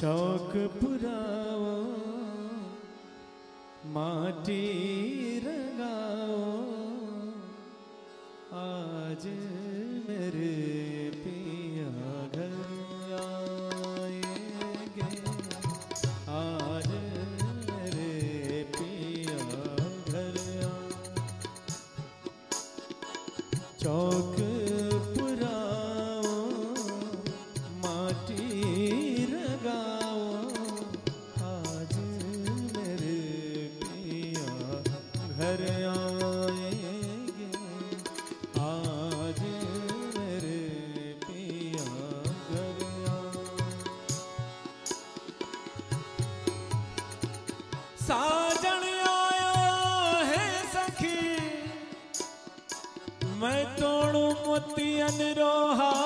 चौक पुराओ माटी रंगाओ आज मेरे पिया घर आएँगे। आज मेरे पिया घर चौक घर आएँगे। आज मेरे पिया घर साजन आयो है सखी। मैं तोड़ू मोतियन रोहार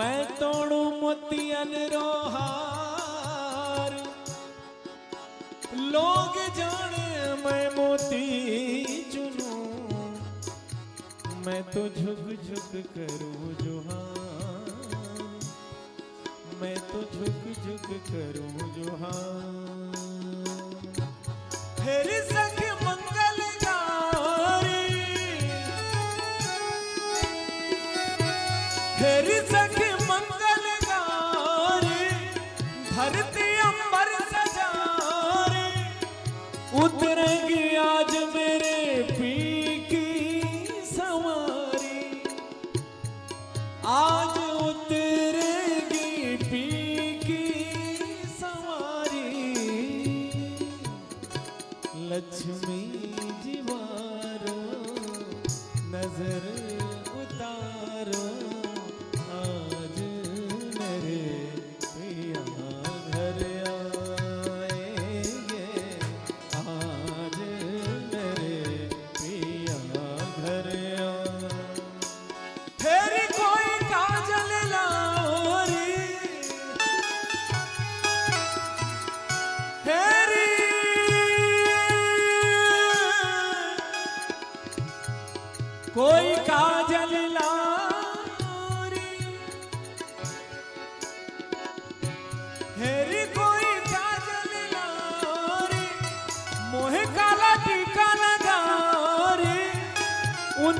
मैं तोड़ू मोतियन रोहार लोग जाने मैं मोती चुनू। मैं तो झुक झुक करूँ जोहार मैं तो झुक झुक करूँ जोहार धरती अंबर सजारी, उतरेगी आज मेरे पी की सवारी। आज उतरेगी पी की सवारी। लक्ष्मी जीवारो नज़र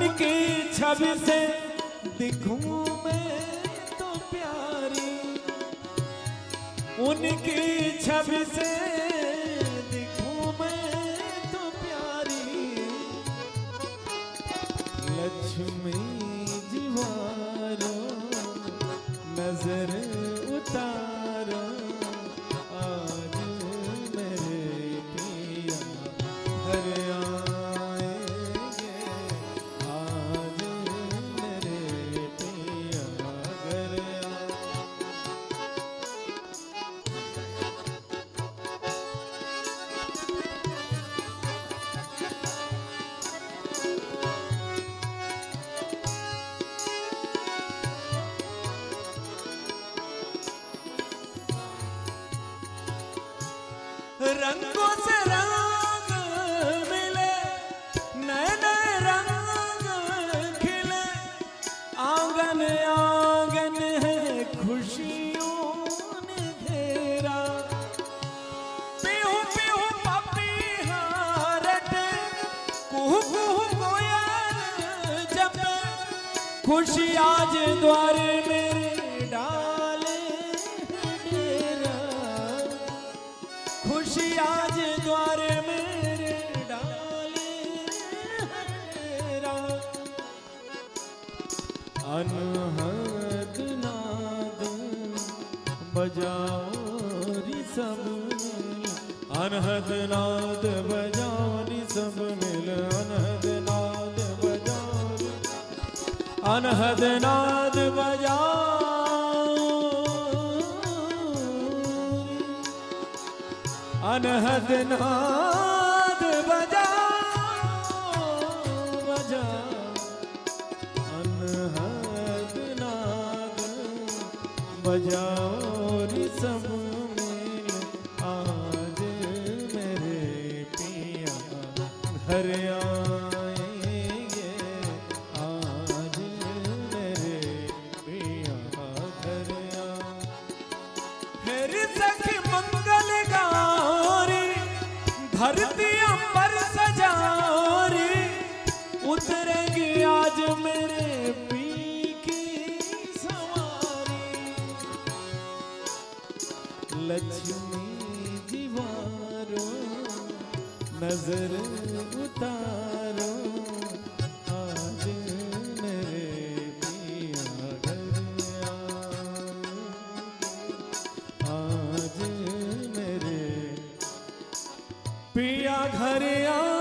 उनकी छवि से दिखूं मैं तो प्यारी। उनकी छवि से दिखूं मैं तो प्यारी। लक्ष्मी जीवारो, नज़र उतारो। रंगों से रंग मिले नए नए रंग खिले। आँगन आँगन है, खुशियों ने घेरा। पीहू पीहू पपी हारट कुहू कोयल जब खुशी आज द्वारे मेरे अनहद नाद बजाओ री सब मिल अनहद नाद बजाओ री सब मिल अनहद नाद बजाओ री अनहद नाद बजाओ बजाओ सब मेल आज मेरे पिया घर आएँगे। आज मेरे पिया घर फिर सख मंगल गारी धरती अंबर सजारी उतरेगी आज में नज़र उतारो आज मेरे पिया घर आज मेरे पिया घर आ